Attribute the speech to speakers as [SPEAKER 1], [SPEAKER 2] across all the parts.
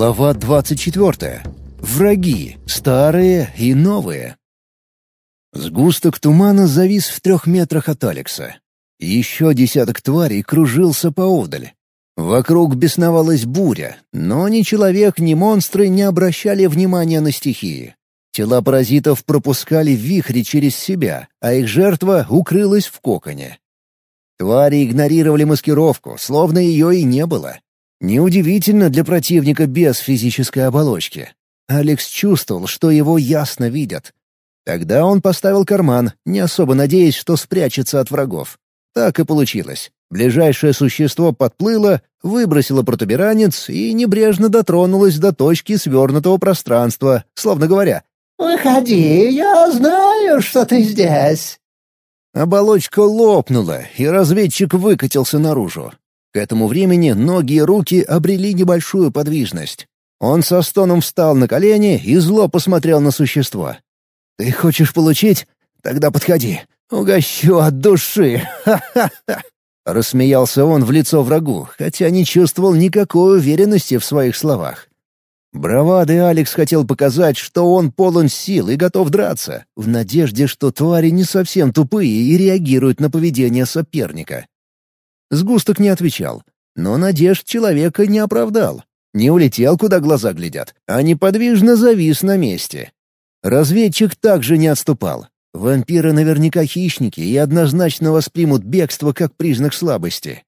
[SPEAKER 1] Глава 24. Враги. Старые и новые. Сгусток тумана завис в трех метрах от Алекса. Еще десяток тварей кружился поодаль. Вокруг бесновалась буря, но ни человек, ни монстры не обращали внимания на стихии. Тела паразитов пропускали вихри через себя, а их жертва укрылась в коконе. Твари игнорировали маскировку, словно ее и не было. Неудивительно для противника без физической оболочки. Алекс чувствовал, что его ясно видят. Тогда он поставил карман, не особо надеясь, что спрячется от врагов. Так и получилось. Ближайшее существо подплыло, выбросило протуберанец и небрежно дотронулось до точки свернутого пространства, словно говоря
[SPEAKER 2] «Выходи, я знаю, что ты здесь».
[SPEAKER 1] Оболочка лопнула, и разведчик выкатился наружу. К этому времени ноги и руки обрели небольшую подвижность. Он со стоном встал на колени и зло посмотрел на существо. «Ты хочешь получить? Тогда подходи. Угощу от души! Ха-ха-ха!» Рассмеялся он в лицо врагу, хотя не чувствовал никакой уверенности в своих словах. Бравадый Алекс хотел показать, что он полон сил и готов драться, в надежде, что твари не совсем тупые и реагируют на поведение соперника. Сгусток не отвечал, но надежд человека не оправдал. Не улетел, куда глаза глядят, а неподвижно завис на месте. Разведчик также не отступал. Вампиры наверняка хищники и однозначно воспримут бегство как признак слабости.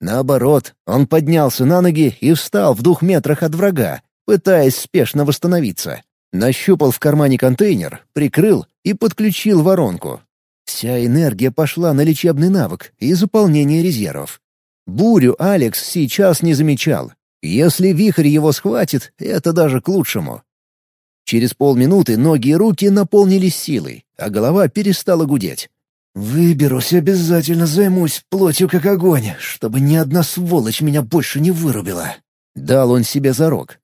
[SPEAKER 1] Наоборот, он поднялся на ноги и встал в двух метрах от врага, пытаясь спешно восстановиться. Нащупал в кармане контейнер, прикрыл и подключил воронку. Вся энергия пошла на лечебный навык и заполнение резервов. Бурю Алекс сейчас не замечал. Если вихрь его схватит, это даже к лучшему. Через полминуты ноги и руки наполнились силой, а голова перестала гудеть. «Выберусь, обязательно займусь плотью как огонь, чтобы ни одна сволочь меня больше не вырубила». Дал он себе зарок.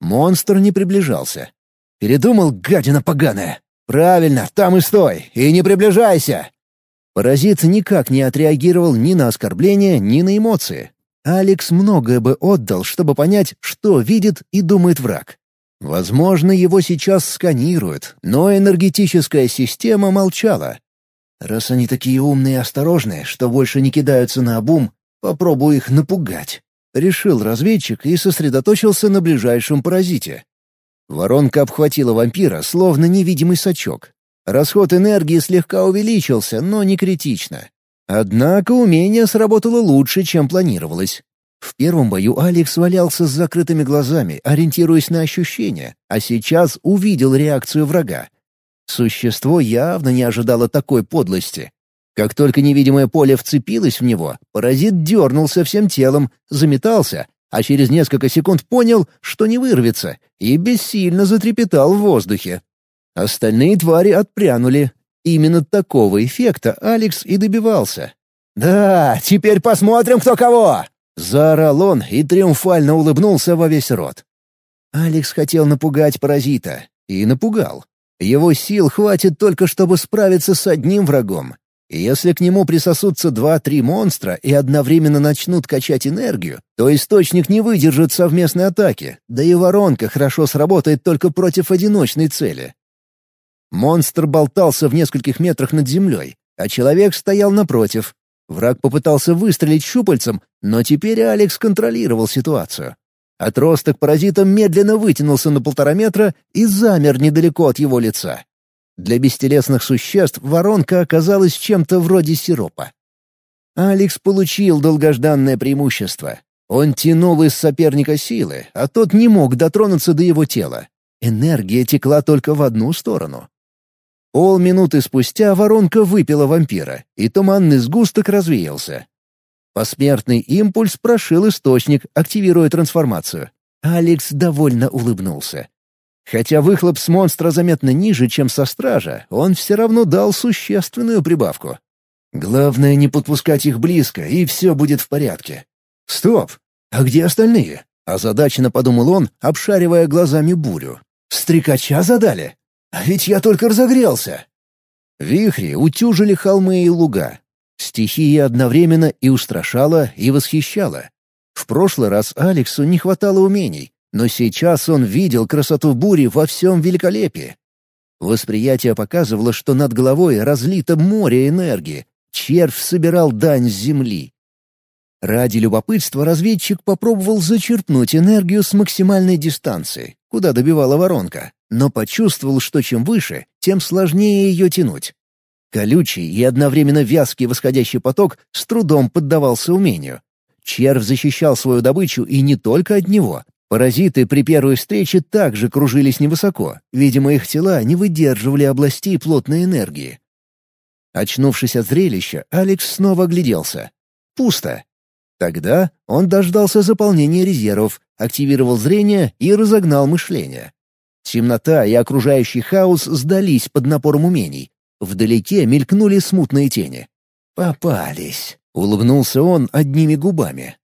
[SPEAKER 1] Монстр не приближался. Передумал, гадина поганая. «Правильно, там и стой, и не приближайся!» Паразит никак не отреагировал ни на оскорбления, ни на эмоции. Алекс многое бы отдал, чтобы понять, что видит и думает враг. Возможно, его сейчас сканируют, но энергетическая система молчала. Раз они такие умные и осторожные, что больше не кидаются на обум, попробую их напугать. Решил разведчик и сосредоточился на ближайшем паразите. Воронка обхватила вампира, словно невидимый сачок. Расход энергии слегка увеличился, но не критично. Однако умение сработало лучше, чем планировалось. В первом бою Алекс валялся с закрытыми глазами, ориентируясь на ощущения, а сейчас увидел реакцию врага. Существо явно не ожидало такой подлости. Как только невидимое поле вцепилось в него, паразит дернулся всем телом, заметался, а через несколько секунд понял, что не вырвется, и бессильно затрепетал в воздухе. Остальные твари отпрянули. Именно такого эффекта Алекс и добивался. «Да, теперь посмотрим, кто кого!» — заорал он и триумфально улыбнулся во весь рот. Алекс хотел напугать паразита. И напугал. Его сил хватит только, чтобы справиться с одним врагом, если к нему присосутся два-три монстра и одновременно начнут качать энергию, то источник не выдержит совместной атаки, да и воронка хорошо сработает только против одиночной цели. Монстр болтался в нескольких метрах над землей, а человек стоял напротив. Враг попытался выстрелить щупальцем, но теперь Алекс контролировал ситуацию. Отросток паразита медленно вытянулся на полтора метра и замер недалеко от его лица. Для бестелесных существ воронка оказалась чем-то вроде сиропа. Алекс получил долгожданное преимущество. Он тянул из соперника силы, а тот не мог дотронуться до его тела. Энергия текла только в одну сторону. Полминуты спустя воронка выпила вампира, и туманный сгусток развеялся. Посмертный импульс прошил источник, активируя трансформацию. Алекс довольно улыбнулся. Хотя выхлоп с монстра заметно ниже, чем со стража, он все равно дал существенную прибавку. Главное не подпускать их близко, и все будет в порядке. Стоп! А где остальные? Озадаченно подумал он, обшаривая глазами бурю. Стрекача задали? А ведь я только разогрелся. Вихри утюжили холмы и луга. Стихия одновременно и устрашала, и восхищала. В прошлый раз Алексу не хватало умений, Но сейчас он видел красоту бури во всем великолепии. Восприятие показывало, что над головой разлито море энергии. Червь собирал дань с земли. Ради любопытства разведчик попробовал зачерпнуть энергию с максимальной дистанции, куда добивала воронка, но почувствовал, что чем выше, тем сложнее ее тянуть. Колючий и одновременно вязкий восходящий поток с трудом поддавался умению. Червь защищал свою добычу и не только от него. Паразиты при первой встрече также кружились невысоко, видимо, их тела не выдерживали областей плотной энергии. Очнувшись от зрелища, Алекс снова огляделся. Пусто. Тогда он дождался заполнения резервов, активировал зрение и разогнал мышление. Темнота и окружающий хаос сдались под напором умений, Вдалеке мелькнули смутные тени. «Попались!» — улыбнулся он одними губами.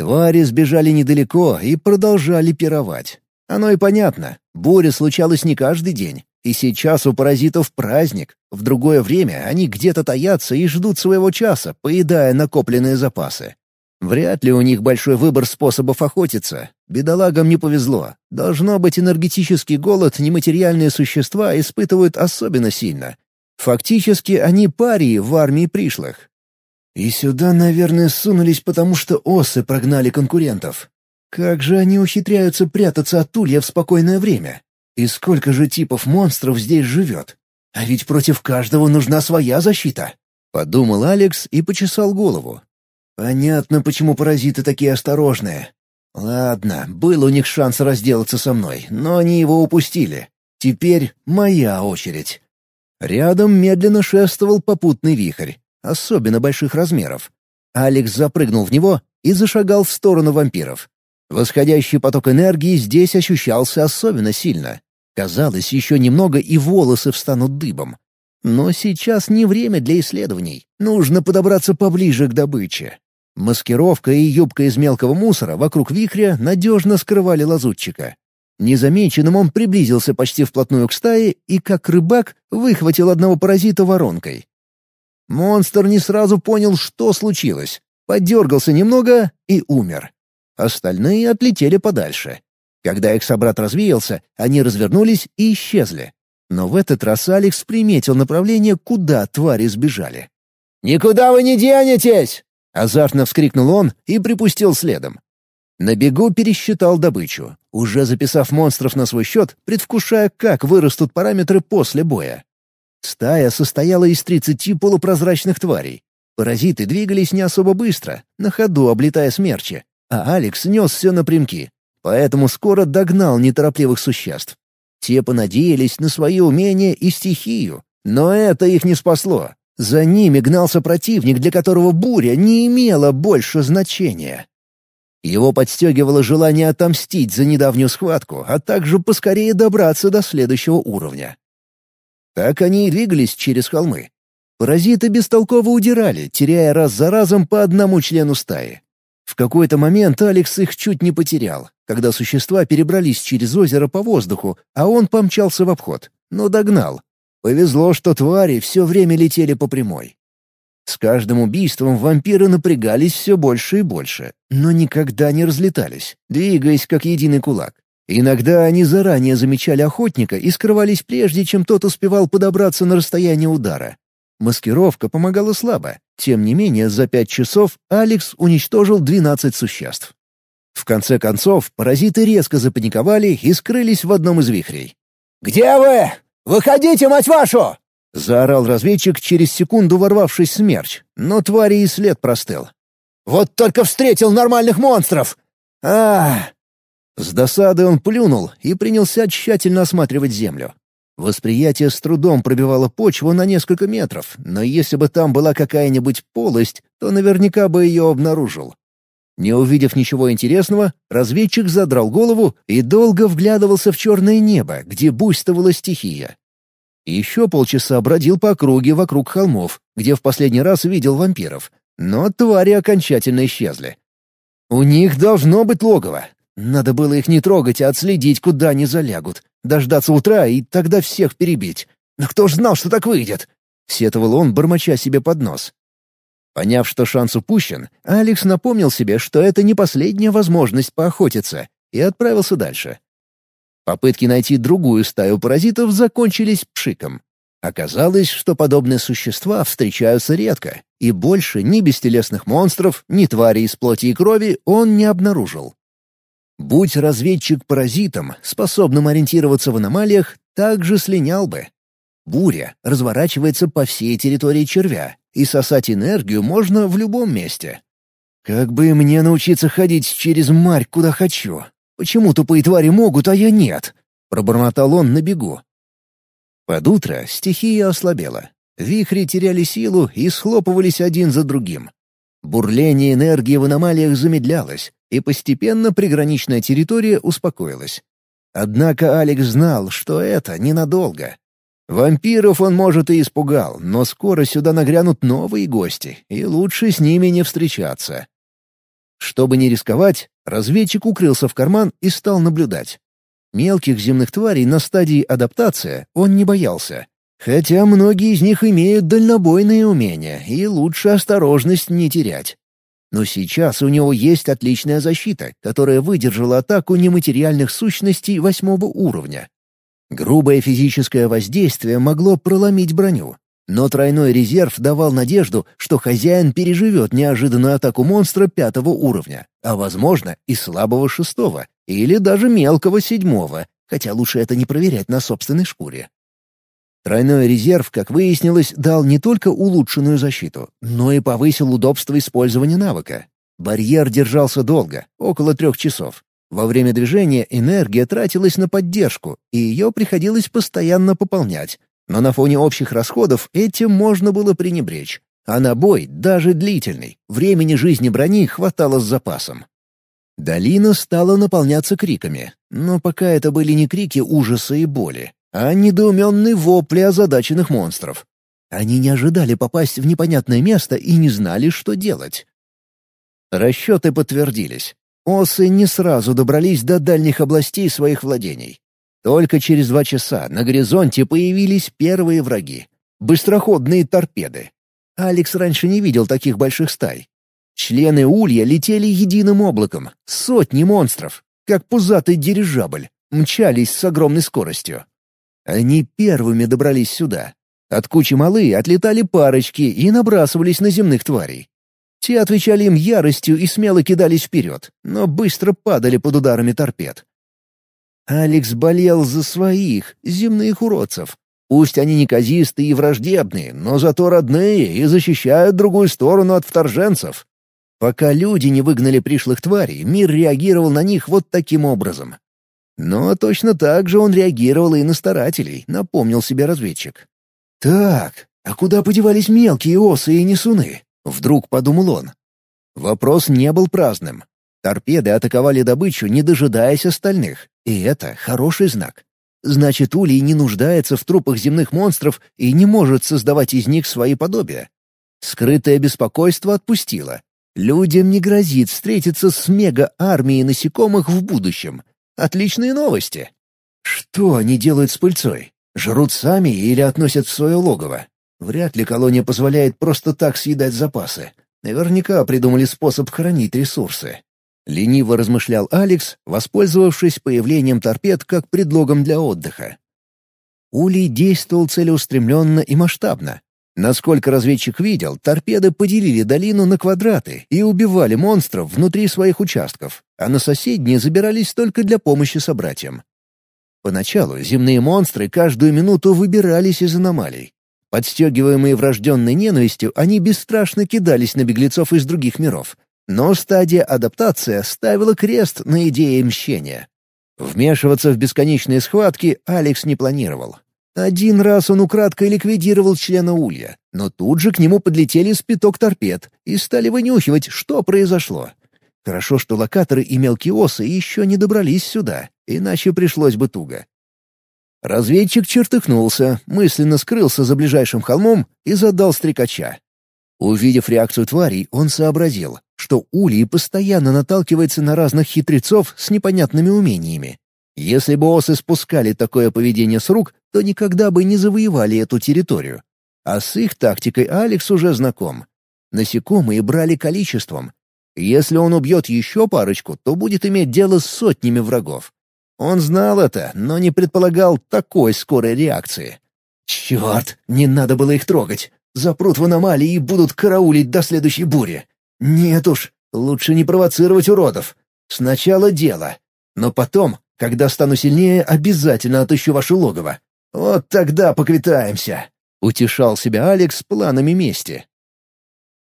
[SPEAKER 1] Твари сбежали недалеко и продолжали пировать. Оно и понятно, буря случалась не каждый день, и сейчас у паразитов праздник. В другое время они где-то таятся и ждут своего часа, поедая накопленные запасы. Вряд ли у них большой выбор способов охотиться. Бедолагам не повезло. Должно быть, энергетический голод нематериальные существа испытывают особенно сильно. Фактически они парии в армии пришлых. И сюда, наверное, сунулись, потому что осы прогнали конкурентов. Как же они ухитряются прятаться от улья в спокойное время? И сколько же типов монстров здесь живет? А ведь против каждого нужна своя защита. Подумал Алекс и почесал голову. Понятно, почему паразиты такие осторожные. Ладно, был у них шанс разделаться со мной, но они его упустили. Теперь моя очередь. Рядом медленно шествовал попутный вихрь, особенно больших размеров. Алекс запрыгнул в него и зашагал в сторону вампиров. Восходящий поток энергии здесь ощущался особенно сильно. Казалось, еще немного и волосы встанут дыбом. Но сейчас не время для исследований. Нужно подобраться поближе к добыче. Маскировка и юбка из мелкого мусора вокруг вихря надежно скрывали лазутчика. Незамеченным он приблизился почти вплотную к стае и, как рыбак, выхватил одного паразита воронкой. Монстр не сразу понял, что случилось. Подергался немного и умер. Остальные отлетели подальше. Когда их собрат развеялся, они развернулись и исчезли. Но в этот раз Алекс приметил направление, куда твари сбежали. «Никуда вы не денетесь!» — азартно вскрикнул он и припустил следом. На бегу пересчитал добычу, уже записав монстров на свой счет, предвкушая, как вырастут параметры после боя. Стая состояла из 30 полупрозрачных тварей. Паразиты двигались не особо быстро, на ходу облетая смерчи, а Алекс нес все напрямки, поэтому скоро догнал неторопливых существ. Те понадеялись на свои умения и стихию, но это их не спасло. За ними гнался противник, для которого буря не имела больше значения. Его подстегивало желание отомстить за недавнюю схватку, а также поскорее добраться до следующего уровня. Так они и двигались через холмы. Паразиты бестолково удирали, теряя раз за разом по одному члену стаи. В какой-то момент Алекс их чуть не потерял, когда существа перебрались через озеро по воздуху, а он помчался в обход, но догнал. Повезло, что твари все время летели по прямой. С каждым убийством вампиры напрягались все больше и больше, но никогда не разлетались, двигаясь как единый кулак. Иногда они заранее замечали охотника и скрывались прежде, чем тот успевал подобраться на расстояние удара. Маскировка помогала слабо. Тем не менее, за пять часов Алекс уничтожил 12 существ. В конце концов, паразиты резко запаниковали и скрылись в одном из вихрей.
[SPEAKER 2] «Где вы? Выходите, мать вашу!»
[SPEAKER 1] — заорал разведчик, через секунду ворвавшись смерч, но твари и след простыл.
[SPEAKER 2] «Вот только встретил нормальных монстров! а
[SPEAKER 1] С досады он плюнул и принялся тщательно осматривать землю. Восприятие с трудом пробивало почву на несколько метров, но если бы там была какая-нибудь полость, то наверняка бы ее обнаружил. Не увидев ничего интересного, разведчик задрал голову и долго вглядывался в черное небо, где буйствовала стихия. Еще полчаса бродил по округе вокруг холмов, где в последний раз видел вампиров, но твари окончательно исчезли. У них должно быть логово. Надо было их не трогать, а отследить, куда они залягут, дождаться утра и тогда всех перебить. Но кто ж знал, что так выйдет? Сетовал он, бормоча себе под нос. Поняв, что шанс упущен, Алекс напомнил себе, что это не последняя возможность поохотиться, и отправился дальше. Попытки найти другую стаю паразитов закончились пшиком. Оказалось, что подобные существа встречаются редко, и больше ни бестелесных монстров, ни тварей из плоти и крови он не обнаружил. Будь разведчик паразитом, способным ориентироваться в аномалиях, также слинял бы. Буря разворачивается по всей территории червя, и сосать энергию можно в любом месте. Как бы мне научиться ходить через марь куда хочу? Почему тупые твари могут, а я нет? Пробормотал он на бегу. Под утро стихия ослабела. Вихри теряли силу и схлопывались один за другим. Бурление энергии в аномалиях замедлялось, и постепенно приграничная территория успокоилась. Однако Алекс знал, что это ненадолго. Вампиров он, может, и испугал, но скоро сюда нагрянут новые гости, и лучше с ними не встречаться. Чтобы не рисковать, разведчик укрылся в карман и стал наблюдать. Мелких земных тварей на стадии адаптация он не боялся. Хотя многие из них имеют дальнобойные умения, и лучше осторожность не терять. Но сейчас у него есть отличная защита, которая выдержала атаку нематериальных сущностей восьмого уровня. Грубое физическое воздействие могло проломить броню, но тройной резерв давал надежду, что хозяин переживет неожиданную атаку монстра пятого уровня, а, возможно, и слабого шестого, или даже мелкого седьмого, хотя лучше это не проверять на собственной шкуре. Тройной резерв, как выяснилось, дал не только улучшенную защиту, но и повысил удобство использования навыка. Барьер держался долго, около трех часов. Во время движения энергия тратилась на поддержку, и ее приходилось постоянно пополнять. Но на фоне общих расходов этим можно было пренебречь. А на бой, даже длительный, времени жизни брони хватало с запасом. Долина стала наполняться криками, но пока это были не крики ужаса и боли, а недоуменные вопли озадаченных монстров. Они не ожидали попасть в непонятное место и не знали, что делать. Расчеты подтвердились. Осы не сразу добрались до дальних областей своих владений. Только через два часа на горизонте появились первые враги — быстроходные торпеды. Алекс раньше не видел таких больших стай. Члены улья летели единым облаком, сотни монстров, как пузатый дирижабль, мчались с огромной скоростью. Они первыми добрались сюда. От кучи малы отлетали парочки и набрасывались на земных тварей. Те отвечали им яростью и смело кидались вперед, но быстро падали под ударами торпед. Алекс болел за своих, земных уродцев. Пусть они неказистые и враждебные, но зато родные и защищают другую сторону от вторженцев. Пока люди не выгнали пришлых тварей, мир реагировал на них вот таким образом. Но точно так же он реагировал и на старателей, напомнил себе разведчик. «Так, а куда подевались мелкие осы и несуны?» — вдруг подумал он. Вопрос не был праздным. Торпеды атаковали добычу, не дожидаясь остальных, и это хороший знак. Значит, Улей не нуждается в трупах земных монстров и не может создавать из них свои подобия. Скрытое беспокойство отпустило, Людям не грозит встретиться с мега-армией насекомых в будущем. Отличные новости. Что они делают с пыльцой? Жрут сами или относят в свое логово? Вряд ли колония позволяет просто так съедать запасы. Наверняка придумали способ хранить ресурсы. Лениво размышлял Алекс, воспользовавшись появлением торпед как предлогом для отдыха. Улей действовал целеустремленно и масштабно, Насколько разведчик видел, торпеды поделили долину на квадраты и убивали монстров внутри своих участков, а на соседние забирались только для помощи собратьям. Поначалу земные монстры каждую минуту выбирались из аномалий. Подстегиваемые врожденной ненавистью, они бесстрашно кидались на беглецов из других миров. Но стадия адаптация ставила крест на идее мщения. Вмешиваться в бесконечные схватки Алекс не планировал. Один раз он украдкой ликвидировал члена Улья, но тут же к нему подлетели спиток торпед и стали вынюхивать, что произошло. Хорошо, что локаторы и мелкие осы еще не добрались сюда, иначе пришлось бы туго. Разведчик чертыхнулся, мысленно скрылся за ближайшим холмом и задал стрекача. Увидев реакцию тварей, он сообразил, что Улей постоянно наталкивается на разных хитрецов с непонятными умениями, если бы осы спускали такое поведение с рук, то никогда бы не завоевали эту территорию. А с их тактикой Алекс уже знаком. Насекомые брали количеством. Если он убьет еще парочку, то будет иметь дело с сотнями врагов. Он знал это, но не предполагал такой скорой реакции. Черт, не надо было их трогать. Запрут в аномалии и будут караулить до следующей бури. Нет уж, лучше не провоцировать уродов. Сначала дело. Но потом, когда стану сильнее, обязательно отыщу ваше логово. Вот тогда поквитаемся. Утешал себя Алекс планами мести.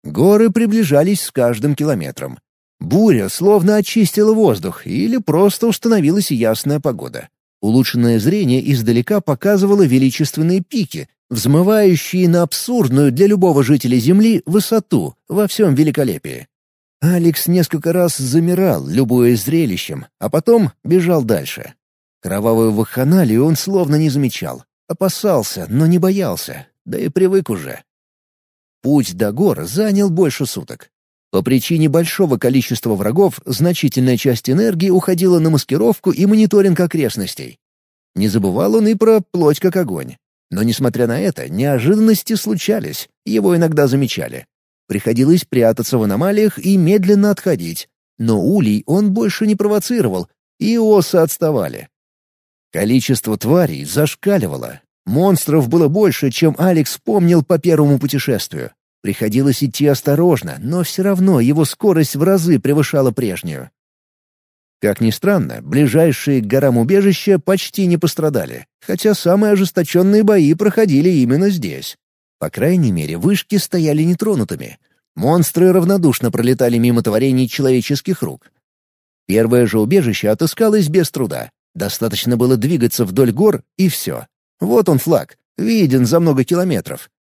[SPEAKER 1] Горы приближались с каждым километром. Буря словно очистила воздух или просто установилась ясная погода. Улучшенное зрение издалека показывало величественные пики, взмывающие на абсурдную для любого жителя Земли высоту во всем великолепии. Алекс несколько раз замирал, любуясь зрелищем, а потом бежал дальше. Кровавую вакханалию он словно не замечал. Опасался, но не боялся, да и привык уже. Путь до гор занял больше суток. По причине большого количества врагов значительная часть энергии уходила на маскировку и мониторинг окрестностей. Не забывал он и про плоть как огонь. Но, несмотря на это, неожиданности случались, его иногда замечали. Приходилось прятаться в аномалиях и медленно отходить. Но улей он больше не провоцировал, и осы отставали. Количество тварей зашкаливало, Монстров было больше, чем Алекс помнил по первому путешествию. Приходилось идти осторожно, но все равно его скорость в разы превышала прежнюю. Как ни странно, ближайшие к горам убежища почти не пострадали, хотя самые ожесточенные бои проходили именно здесь. По крайней мере, вышки стояли нетронутыми. Монстры равнодушно пролетали мимо творений человеческих рук. Первое же убежище отыскалось без труда. Достаточно было двигаться вдоль гор, и все. Вот он флаг, виден за много километров.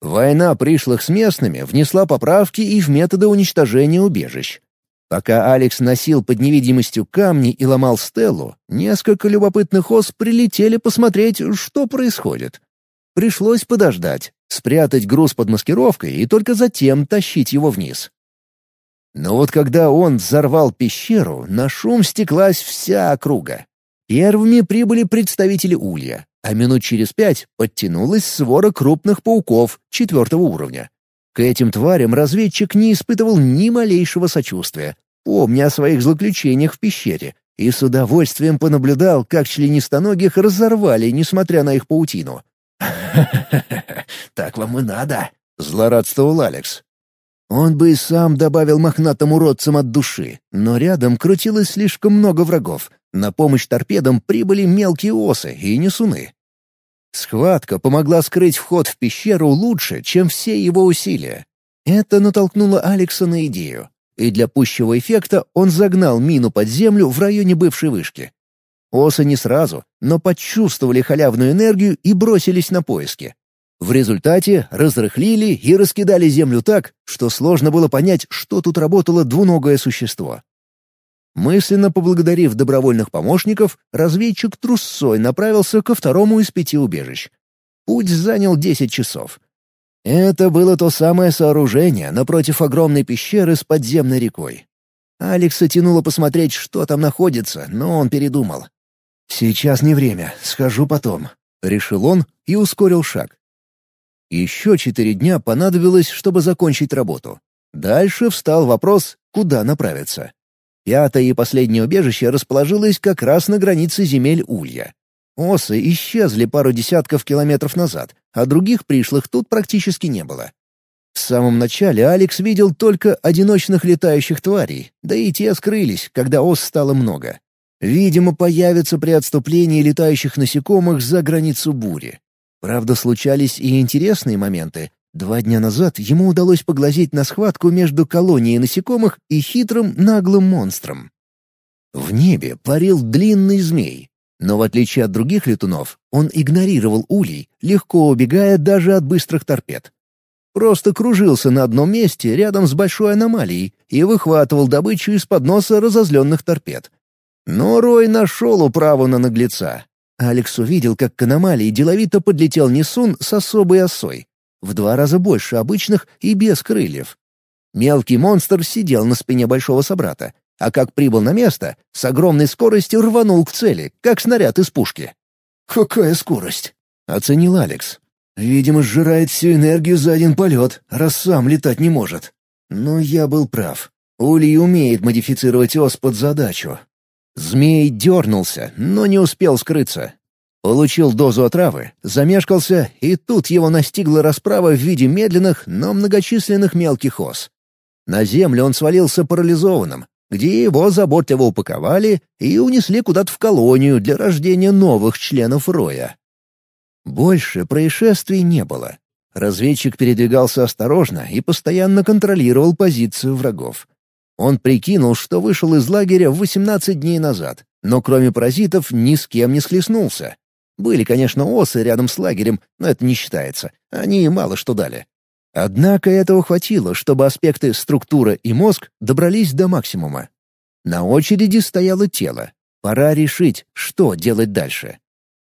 [SPEAKER 1] Война пришлых с местными внесла поправки и в методы уничтожения убежищ. Пока Алекс носил под невидимостью камни и ломал стелу, несколько любопытных ос прилетели посмотреть, что происходит. Пришлось подождать, спрятать груз под маскировкой и только затем тащить его вниз. Но вот когда он взорвал пещеру, на шум стеклась вся округа. Первыми прибыли представители Улья а минут через пять подтянулась свора крупных пауков четвертого уровня. К этим тварям разведчик не испытывал ни малейшего сочувствия, помня о своих злоключениях в пещере, и с удовольствием понаблюдал, как членистоногих разорвали, несмотря на их паутину. так вам и надо», — злорадствовал Алекс. Он бы и сам добавил мохнатым уродцам от души, но рядом крутилось слишком много врагов. На помощь торпедам прибыли мелкие осы и несуны. Схватка помогла скрыть вход в пещеру лучше, чем все его усилия. Это натолкнуло Алекса на идею. И для пущего эффекта он загнал мину под землю в районе бывшей вышки. Осы не сразу, но почувствовали халявную энергию и бросились на поиски. В результате разрыхлили и раскидали землю так, что сложно было понять, что тут работало двуногое существо. Мысленно поблагодарив добровольных помощников, разведчик трусцой направился ко второму из пяти убежищ. Путь занял десять часов. Это было то самое сооружение напротив огромной пещеры с подземной рекой. Алекса тянуло посмотреть, что там находится, но он передумал. «Сейчас не время, схожу потом», — решил он и ускорил шаг. Еще четыре дня понадобилось, чтобы закончить работу. Дальше встал вопрос, куда направиться. Пятое и последнее убежище расположилось как раз на границе земель Улья. Осы исчезли пару десятков километров назад, а других пришлых тут практически не было. В самом начале Алекс видел только одиночных летающих тварей, да и те скрылись, когда ос стало много. Видимо, появятся при отступлении летающих насекомых за границу бури. Правда, случались и интересные моменты, Два дня назад ему удалось поглазеть на схватку между колонией насекомых и хитрым наглым монстром. В небе парил длинный змей, но в отличие от других летунов, он игнорировал улей, легко убегая даже от быстрых торпед. Просто кружился на одном месте рядом с большой аномалией и выхватывал добычу из-под носа разозленных торпед. Но Рой нашел управу на наглеца. Алекс увидел, как к аномалии деловито подлетел Несун с особой осой в два раза больше обычных и без крыльев. Мелкий монстр сидел на спине большого собрата, а как прибыл на место, с огромной скоростью рванул к цели, как снаряд из пушки. «Какая скорость!» — оценил Алекс. «Видимо, сжирает всю энергию за один полет, раз сам летать не может». Но я был прав. Улей умеет модифицировать ос под задачу. Змей дернулся, но не успел скрыться. Получил дозу отравы, замешкался, и тут его настигла расправа в виде медленных, но многочисленных мелких ос. На землю он свалился парализованным, где его заботливо упаковали и унесли куда-то в колонию для рождения новых членов роя. Больше происшествий не было. Разведчик передвигался осторожно и постоянно контролировал позицию врагов. Он прикинул, что вышел из лагеря 18 дней назад, но кроме паразитов ни с кем не схлестнулся. Были, конечно, осы рядом с лагерем, но это не считается. Они мало что дали. Однако этого хватило, чтобы аспекты структура и мозг добрались до максимума. На очереди стояло тело. Пора решить, что делать дальше.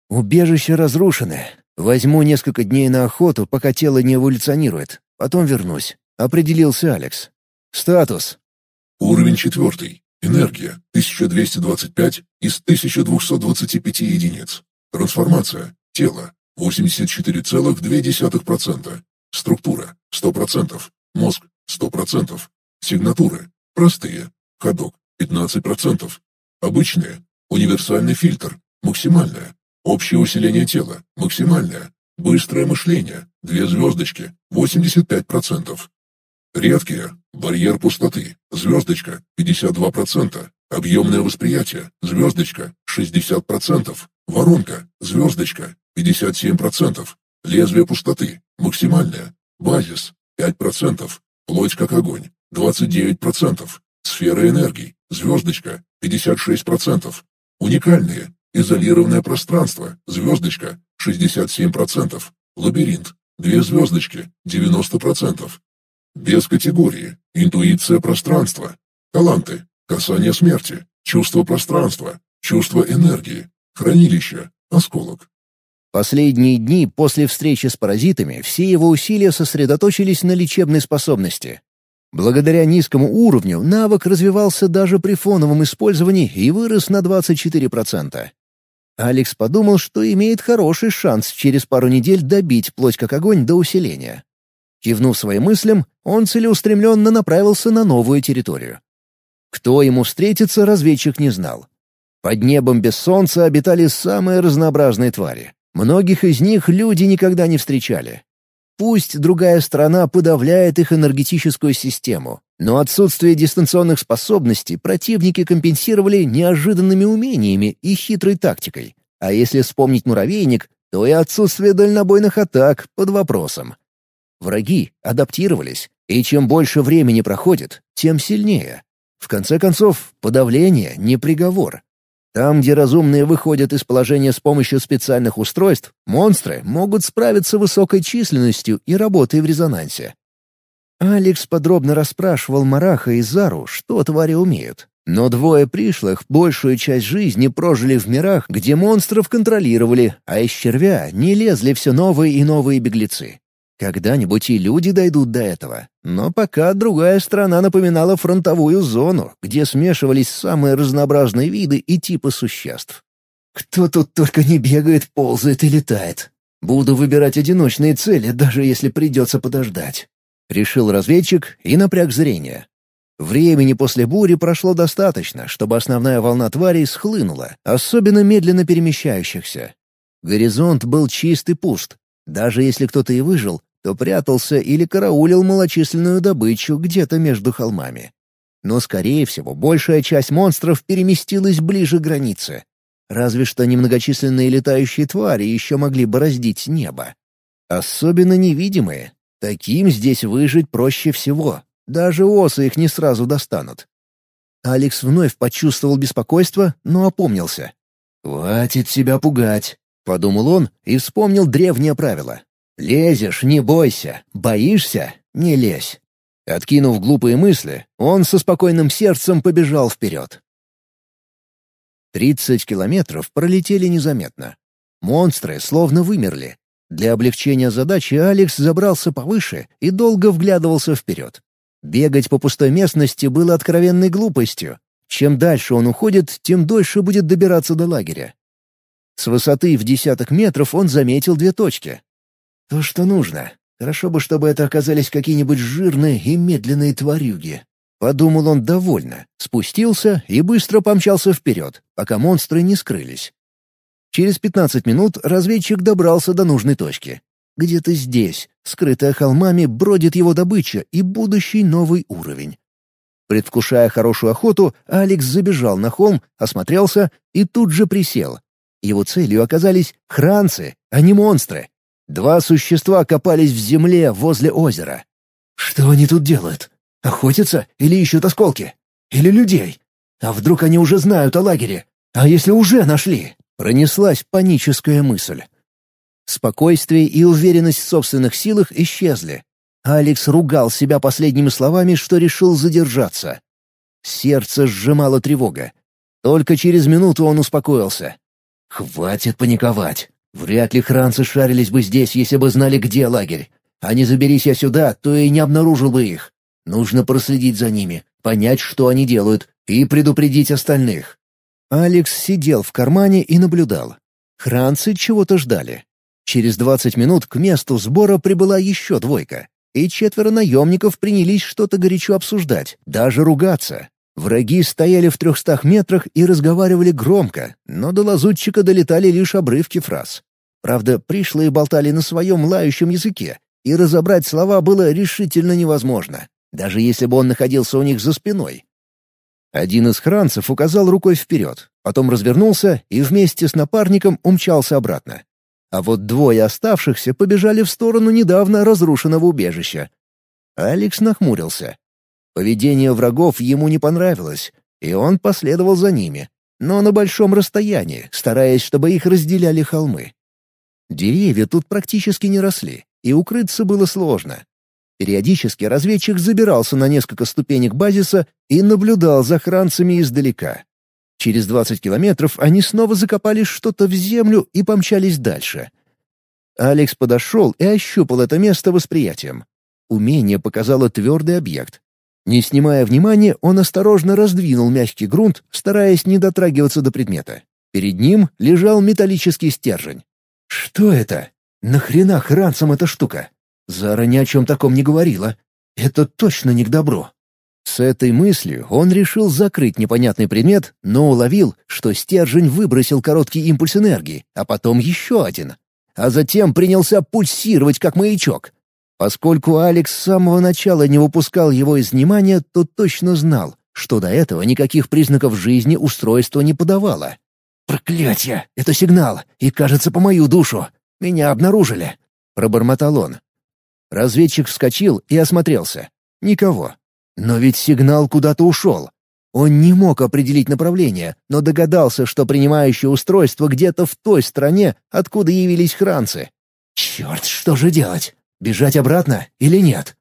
[SPEAKER 1] Убежище разрушено. Возьму несколько дней на охоту, пока тело не эволюционирует. Потом вернусь. Определился Алекс. Статус.
[SPEAKER 3] Уровень четвертый. Энергия 1225 из 1225 единиц. Трансформация. Тело 84,2%. Структура – 100%. Мозг – 100%. Сигнатуры – простые. Ходок – 15%. Обычные. Универсальный фильтр – максимальное. Общее усиление тела – максимальное. Быстрое мышление – две звездочки – 85%. Редкие. Барьер пустоты. Звездочка. 52%. Объемное восприятие. Звездочка. 60%. Воронка. Звездочка. 57%. Лезвие пустоты. Максимальное. Базис. 5%. Плоть как огонь. 29%. Сфера энергии. Звездочка. 56%. Уникальные. Изолированное пространство. Звездочка. 67%. Лабиринт. Две звездочки. 90%. Без категории. Интуиция пространства. Таланты. Касание смерти. Чувство пространства. Чувство энергии. Хранилище. Осколок.
[SPEAKER 1] Последние дни после встречи с паразитами все его усилия сосредоточились на лечебной способности. Благодаря низкому уровню навык развивался даже при фоновом использовании и вырос на 24%. Алекс подумал, что имеет хороший шанс через пару недель добить плоть как огонь до усиления. Кивнув своим мыслям, он целеустремленно направился на новую территорию. Кто ему встретится, разведчик не знал. Под небом без солнца обитали самые разнообразные твари. Многих из них люди никогда не встречали. Пусть другая страна подавляет их энергетическую систему, но отсутствие дистанционных способностей противники компенсировали неожиданными умениями и хитрой тактикой. А если вспомнить муравейник, то и отсутствие дальнобойных атак под вопросом. Враги адаптировались, и чем больше времени проходит, тем сильнее. В конце концов, подавление — не приговор, там, где разумные выходят из положения с помощью специальных устройств, монстры могут справиться высокой численностью и работой в резонансе. Алекс подробно расспрашивал Мараха и Зару, что твари умеют. Но двое пришлых большую часть жизни прожили в мирах, где монстров контролировали, а из червя не лезли все новые и новые беглецы. Когда-нибудь и люди дойдут до этого. Но пока другая страна напоминала фронтовую зону, где смешивались самые разнообразные виды и типы существ. Кто тут только не бегает, ползает и летает. Буду выбирать одиночные цели, даже если придется подождать. Решил разведчик и напряг зрение. Времени после бури прошло достаточно, чтобы основная волна тварей схлынула, особенно медленно перемещающихся. Горизонт был чист и пуст. Даже если кто-то и выжил, то прятался или караулил малочисленную добычу где-то между холмами. Но, скорее всего, большая часть монстров переместилась ближе к границе. Разве что немногочисленные летающие твари еще могли бороздить небо. Особенно невидимые. Таким здесь выжить проще всего. Даже осы их не сразу достанут. Алекс вновь почувствовал беспокойство, но опомнился. «Хватит себя пугать», — подумал он и вспомнил древнее правило. Лезешь — не бойся, боишься — не лезь. Откинув глупые мысли, он со спокойным сердцем побежал вперед. Тридцать километров пролетели незаметно. Монстры словно вымерли. Для облегчения задачи Алекс забрался повыше и долго вглядывался вперед. Бегать по пустой местности было откровенной глупостью. Чем дальше он уходит, тем дольше будет добираться до лагеря. С высоты в десяток метров он заметил две точки. То, что нужно. Хорошо бы, чтобы это оказались какие-нибудь жирные и медленные тварюги. Подумал он довольно, спустился и быстро помчался вперед, пока монстры не скрылись. Через пятнадцать минут разведчик добрался до нужной точки. Где-то здесь, скрытая холмами, бродит его добыча и будущий новый уровень. Предвкушая хорошую охоту, Алекс забежал на холм, осмотрелся и тут же присел. Его целью оказались хранцы, а не монстры. Два существа копались в земле возле озера. Что они тут делают? Охотятся или ищут осколки? Или людей? А вдруг они уже знают о лагере? А если уже нашли? Пронеслась паническая мысль. Спокойствие и уверенность в собственных силах исчезли. Алекс ругал себя последними словами, что решил задержаться. Сердце сжимало тревога. Только через минуту он успокоился. «Хватит паниковать. Вряд ли хранцы шарились бы здесь, если бы знали, где лагерь. А не заберись я сюда, то и не обнаружил бы их. Нужно проследить за ними, понять, что они делают, и предупредить остальных». Алекс сидел в кармане и наблюдал. Хранцы чего-то ждали. Через двадцать минут к месту сбора прибыла еще двойка и четверо наемников принялись что-то горячо обсуждать, даже ругаться. Враги стояли в трехстах метрах и разговаривали громко, но до лазутчика долетали лишь обрывки фраз. Правда, пришлые болтали на своем лающем языке, и разобрать слова было решительно невозможно, даже если бы он находился у них за спиной. Один из хранцев указал рукой вперед, потом развернулся и вместе с напарником умчался обратно. А вот двое оставшихся побежали в сторону недавно разрушенного убежища. Алекс нахмурился. Поведение врагов ему не понравилось, и он последовал за ними, но на большом расстоянии, стараясь, чтобы их разделяли холмы. Деревья тут практически не росли, и укрыться было сложно. Периодически разведчик забирался на несколько ступенек базиса и наблюдал за хранцами издалека. Через двадцать километров они снова закопали что-то в землю и помчались дальше. Алекс подошел и ощупал это место восприятием. Умение показало твердый объект. Не снимая внимания, он осторожно раздвинул мягкий грунт, стараясь не дотрагиваться до предмета. Перед ним лежал металлический стержень. «Что это? Нахрена хранцам эта штука? Зара ни о чем таком не говорила. Это точно не к добру». С этой мыслью он решил закрыть непонятный предмет, но уловил, что стержень выбросил короткий импульс энергии, а потом еще один. А затем принялся пульсировать, как маячок. Поскольку Алекс с самого начала не выпускал его из внимания, то точно знал, что до этого никаких признаков жизни устройство не подавало. «Проклятье! Это сигнал! И, кажется, по мою душу! Меня обнаружили!» — пробормотал он. Разведчик вскочил и осмотрелся. Никого. Но ведь сигнал куда-то ушел. Он не мог определить направление, но догадался, что принимающее устройство где-то в той стране, откуда явились хранцы. Черт, что же делать? Бежать обратно или нет?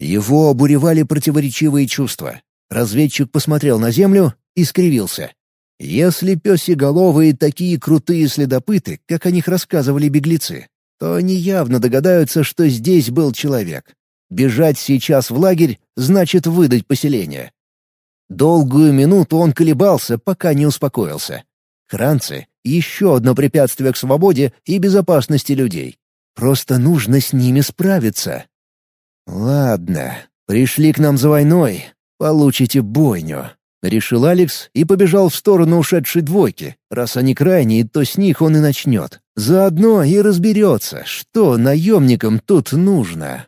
[SPEAKER 1] Его обуревали противоречивые чувства. Разведчик посмотрел на землю и скривился. Если пёсеголовые такие крутые следопыты, как о них рассказывали беглецы, то они явно догадаются, что здесь был человек. Бежать сейчас в лагерь значит выдать поселение. Долгую минуту он колебался, пока не успокоился. Хранцы — еще одно препятствие к свободе и безопасности людей. Просто нужно с ними справиться. «Ладно, пришли к нам за войной, получите бойню», — решил Алекс и побежал в сторону ушедшей двойки. Раз они крайние, то с них он и начнет. Заодно и разберется, что наемникам тут нужно.